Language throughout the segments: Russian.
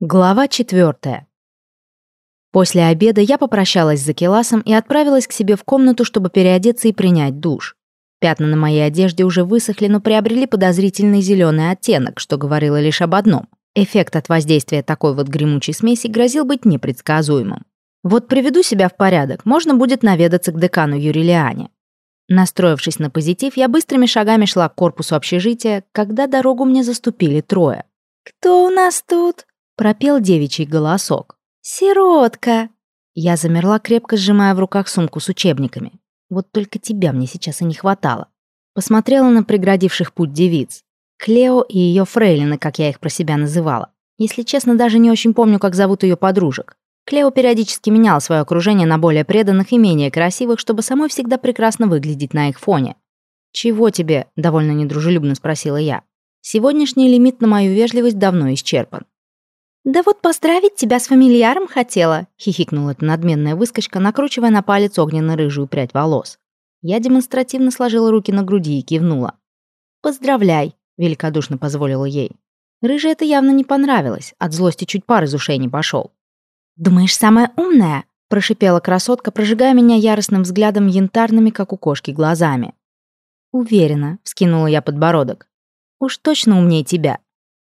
Глава четвертая. После обеда я попрощалась с Закеласом и отправилась к себе в комнату, чтобы переодеться и принять душ. Пятна на моей одежде уже высохли, но приобрели подозрительный зеленый оттенок, что говорило лишь об одном. Эффект от воздействия такой вот гремучей смеси грозил быть непредсказуемым. Вот приведу себя в порядок, можно будет наведаться к декану Юрилиане. Настроившись на позитив, я быстрыми шагами шла к корпусу общежития, когда дорогу мне заступили трое. «Кто у нас тут?» Пропел девичий голосок. «Сиротка!» Я замерла, крепко сжимая в руках сумку с учебниками. Вот только тебя мне сейчас и не хватало. Посмотрела на преградивших путь девиц. Клео и ее фрейлины, как я их про себя называла. Если честно, даже не очень помню, как зовут ее подружек. Клео периодически меняла свое окружение на более преданных и менее красивых, чтобы самой всегда прекрасно выглядеть на их фоне. «Чего тебе?» – довольно недружелюбно спросила я. Сегодняшний лимит на мою вежливость давно исчерпан. «Да вот поздравить тебя с фамильяром хотела», — хихикнула эта надменная выскочка, накручивая на палец огненно-рыжую прядь волос. Я демонстративно сложила руки на груди и кивнула. «Поздравляй», — великодушно позволила ей. Рыже это явно не понравилось, от злости чуть пар из ушей не пошел. «Думаешь, самая умная?» — прошипела красотка, прожигая меня яростным взглядом янтарными, как у кошки, глазами. «Уверена», — вскинула я подбородок. «Уж точно умнее тебя.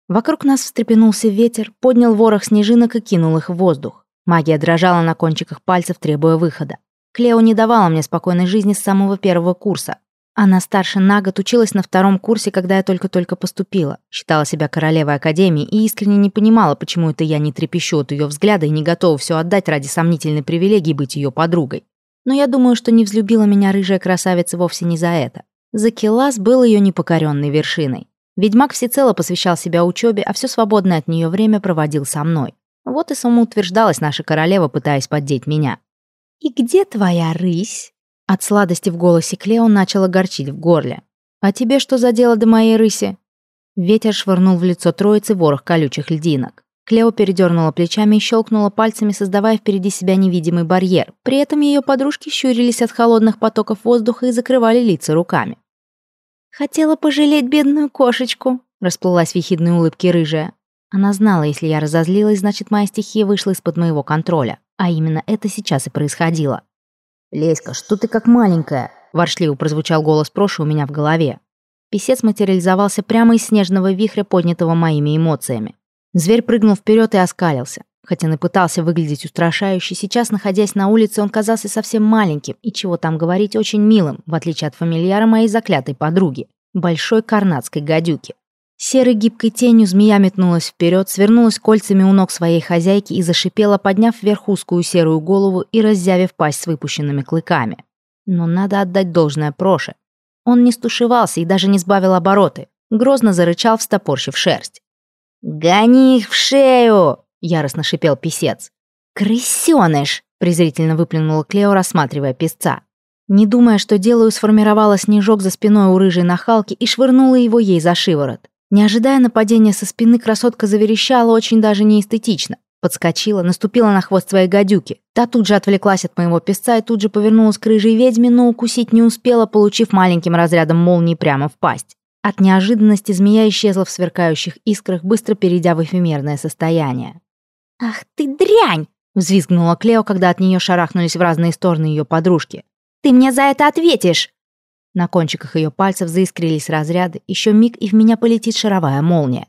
Вокруг нас встрепенулся ветер, поднял ворох снежинок и кинул их в воздух. Магия дрожала на кончиках пальцев, требуя выхода. Клео не давала мне спокойной жизни с самого первого курса. Она старше на год, училась на втором курсе, когда я только-только поступила. Считала себя королевой академии и искренне не понимала, почему это я не трепещу от ее взгляда и не готова все отдать ради сомнительной привилегии быть ее подругой. Но я думаю, что не взлюбила меня рыжая красавица вовсе не за это. Закилас был ее непокоренной вершиной. Ведьмак всецело посвящал себя учебе, а все свободное от нее время проводил со мной. Вот и самоутверждалась наша королева, пытаясь поддеть меня. «И где твоя рысь?» От сладости в голосе Клео начала горчить в горле. «А тебе что за дело до моей рыси?» Ветер швырнул в лицо троицы ворох колючих льдинок. Клео передернула плечами и щелкнула пальцами, создавая впереди себя невидимый барьер. При этом ее подружки щурились от холодных потоков воздуха и закрывали лица руками. «Хотела пожалеть бедную кошечку», — расплылась в ехидной улыбке рыжая. Она знала, если я разозлилась, значит, моя стихия вышла из-под моего контроля. А именно это сейчас и происходило. «Леська, что ты как маленькая?» — воршливо прозвучал голос Проши у меня в голове. Песец материализовался прямо из снежного вихря, поднятого моими эмоциями. Зверь прыгнул вперед и оскалился. Хотя он и пытался выглядеть устрашающе, сейчас, находясь на улице, он казался совсем маленьким и, чего там говорить, очень милым, в отличие от фамильяра моей заклятой подруги, большой карнадской гадюки. Серой гибкой тенью змея метнулась вперед, свернулась кольцами у ног своей хозяйки и зашипела, подняв вверх узкую серую голову и раззявив пасть с выпущенными клыками. Но надо отдать должное Проше. Он не стушевался и даже не сбавил обороты. Грозно зарычал, встопорщив шерсть. «Гони их в шею!» Яростно шипел писец. «Крысёныш!» — презрительно выплюнула Клео, рассматривая песца. Не думая, что делаю, сформировала снежок за спиной у рыжей нахалки и швырнула его ей за шиворот. Не ожидая нападения со спины, красотка заверещала очень даже неэстетично. Подскочила, наступила на хвост своей гадюки. Та тут же отвлеклась от моего песца и тут же повернулась к рыжей ведьме, но укусить не успела, получив маленьким разрядом молнии прямо в пасть. От неожиданности змея исчезла в сверкающих искрах, быстро перейдя в эфемерное состояние. «Ах ты дрянь!» — взвизгнула Клео, когда от нее шарахнулись в разные стороны ее подружки. «Ты мне за это ответишь!» На кончиках ее пальцев заискрились разряды, еще миг, и в меня полетит шаровая молния.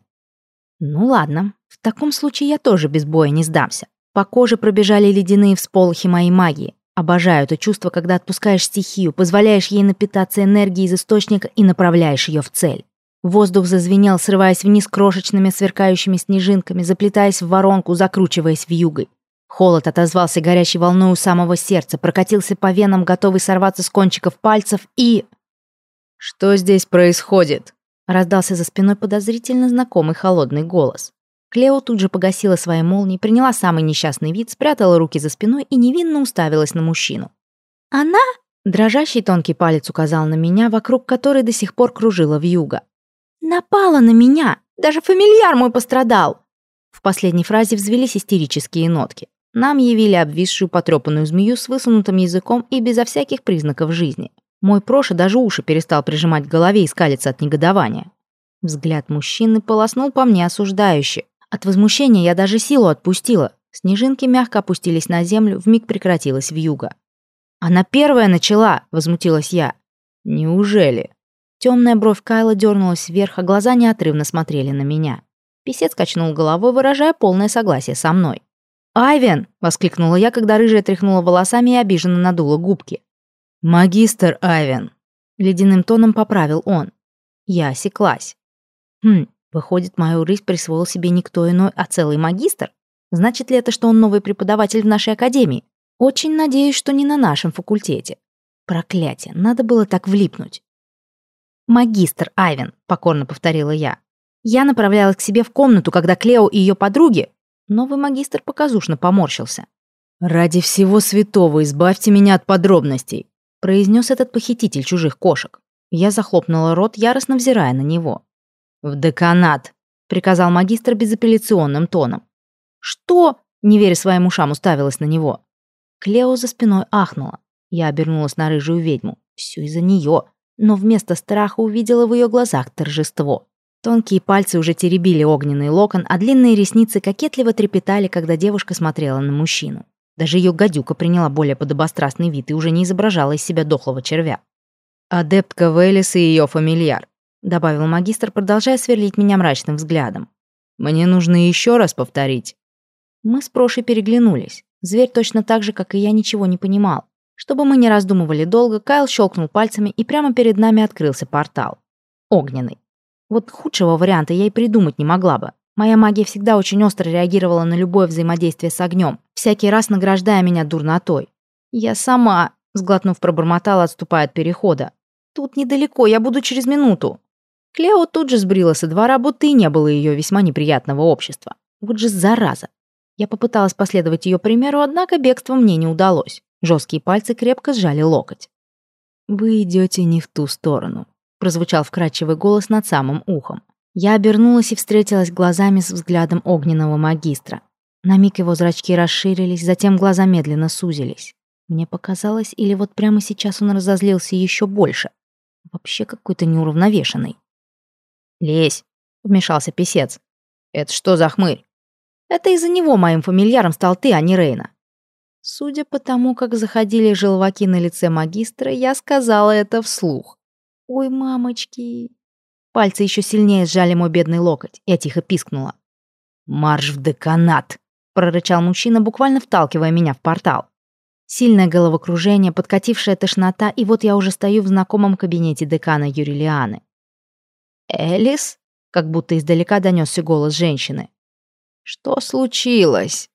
Ну ладно, в таком случае я тоже без боя не сдамся. По коже пробежали ледяные всполохи моей магии. Обожаю это чувство, когда отпускаешь стихию, позволяешь ей напитаться энергией из источника и направляешь ее в цель. Воздух зазвенел, срываясь вниз крошечными сверкающими снежинками, заплетаясь в воронку, закручиваясь в югой. Холод отозвался горячей волной у самого сердца, прокатился по венам, готовый сорваться с кончиков пальцев и... «Что здесь происходит?» Раздался за спиной подозрительно знакомый холодный голос. Клео тут же погасила свои молнии, приняла самый несчастный вид, спрятала руки за спиной и невинно уставилась на мужчину. «Она?» Дрожащий тонкий палец указал на меня, вокруг которой до сих пор кружила вьюга. «Напала на меня! Даже фамильяр мой пострадал!» В последней фразе взвелись истерические нотки. Нам явили обвисшую потрепанную змею с высунутым языком и безо всяких признаков жизни. Мой Проша даже уши перестал прижимать к голове и скалиться от негодования. Взгляд мужчины полоснул по мне осуждающе, От возмущения я даже силу отпустила. Снежинки мягко опустились на землю, вмиг прекратилась вьюга. «Она первая начала!» — возмутилась я. «Неужели?» Темная бровь Кайла дернулась вверх, а глаза неотрывно смотрели на меня. Песец качнул головой, выражая полное согласие со мной. «Айвен!» — воскликнула я, когда рыжая тряхнула волосами и обиженно надула губки. «Магистр Айвен!» — ледяным тоном поправил он. Я осеклась. «Хм, выходит, мою рысь присвоил себе никто иной, а целый магистр? Значит ли это, что он новый преподаватель в нашей академии? Очень надеюсь, что не на нашем факультете. Проклятие, надо было так влипнуть». «Магистр Айвен», — покорно повторила я. Я направлялась к себе в комнату, когда Клео и ее подруги... Новый магистр показушно поморщился. «Ради всего святого избавьте меня от подробностей», произнес этот похититель чужих кошек. Я захлопнула рот, яростно взирая на него. «В деканат», — приказал магистр безапелляционным тоном. «Что?» — не веря своим ушам, уставилась на него. Клео за спиной ахнула. Я обернулась на рыжую ведьму. Все из-за нее. Но вместо страха увидела в ее глазах торжество. Тонкие пальцы уже теребили огненный локон, а длинные ресницы кокетливо трепетали, когда девушка смотрела на мужчину. Даже ее гадюка приняла более подобострастный вид и уже не изображала из себя дохлого червя. «Адептка Велес и ее фамильяр», — добавил магистр, продолжая сверлить меня мрачным взглядом. «Мне нужно еще раз повторить». Мы с Прошей переглянулись. Зверь точно так же, как и я, ничего не понимал. Чтобы мы не раздумывали долго, Кайл щелкнул пальцами, и прямо перед нами открылся портал. Огненный. Вот худшего варианта я и придумать не могла бы. Моя магия всегда очень остро реагировала на любое взаимодействие с огнем, всякий раз награждая меня дурнотой. Я сама, сглотнув, пробормотала, отступая от перехода. Тут недалеко, я буду через минуту. Клео тут же сбрила со двора, будто и не было ее весьма неприятного общества. Вот же зараза. Я попыталась последовать ее примеру, однако бегство мне не удалось. Жесткие пальцы крепко сжали локоть. «Вы идете не в ту сторону», прозвучал вкрадчивый голос над самым ухом. Я обернулась и встретилась глазами с взглядом огненного магистра. На миг его зрачки расширились, затем глаза медленно сузились. Мне показалось, или вот прямо сейчас он разозлился еще больше. Вообще какой-то неуравновешенный. «Лезь!» — вмешался писец. «Это что за хмырь?» «Это из-за него моим фамильяром стал ты, а не Рейна». Судя по тому, как заходили желваки на лице магистра, я сказала это вслух. «Ой, мамочки!» Пальцы еще сильнее сжали мой бедный локоть. Я тихо пискнула. «Марш в деканат!» — прорычал мужчина, буквально вталкивая меня в портал. Сильное головокружение, подкатившая тошнота, и вот я уже стою в знакомом кабинете декана Юрилианы. «Элис?» — как будто издалека донесся голос женщины. «Что случилось?»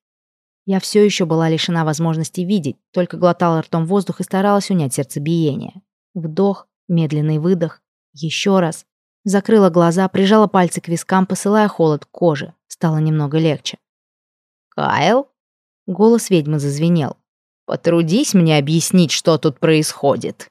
Я все еще была лишена возможности видеть, только глотала ртом воздух и старалась унять сердцебиение. Вдох, Медленный выдох. Еще раз. Закрыла глаза, прижала пальцы к вискам, посылая холод к коже. Стало немного легче. «Кайл?» Голос ведьмы зазвенел. «Потрудись мне объяснить, что тут происходит».